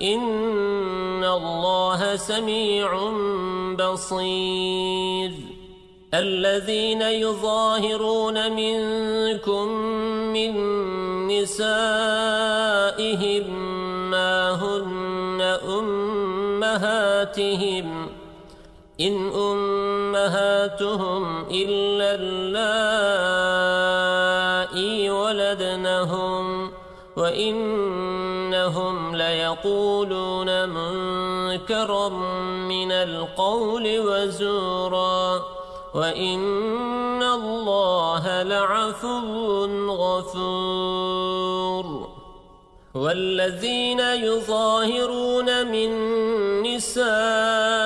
إن الله سميع بصير الذين يظاهرون منكم من نسائهم ما هن أمهاتهم إن أمهاتهم إلا اللائي ولدنهم وإنهم ليقولون منكرا من القول وزورا وإن الله لعفو غفور والذين يظاهرون من نسائهم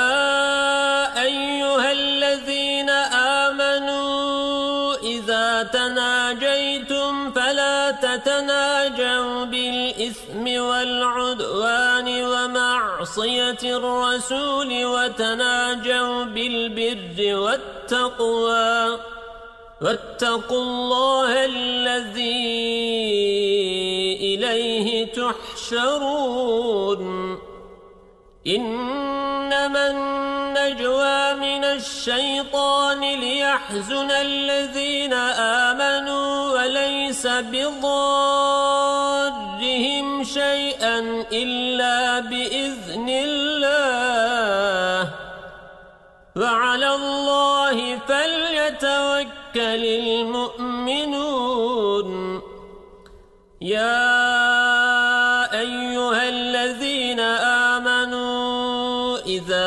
تتناجوا بالإثم والعدوان ومع معصية الرسول وتناجوا بالبر والتقوى واتقوا الله الذي إليه تحشرون. من الشيطان ليحزن الذين آمنوا وليس بضارهم شيئا إلا بإذن الله. وعلى الله فليتوكل المؤمنون.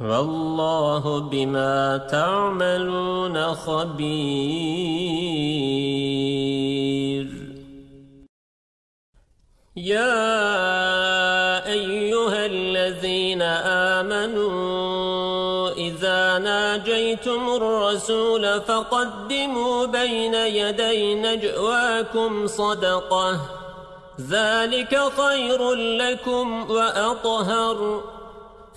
وَاللَّهُ بِمَا تَعْمَلُونَ خَبِيرٌ. يَا الذين آمنوا إذا ناجيتم الرسول فقدموا بين يدي نجواكم صدقة. ذلك خير لكم وأطهر.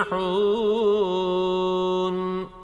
إن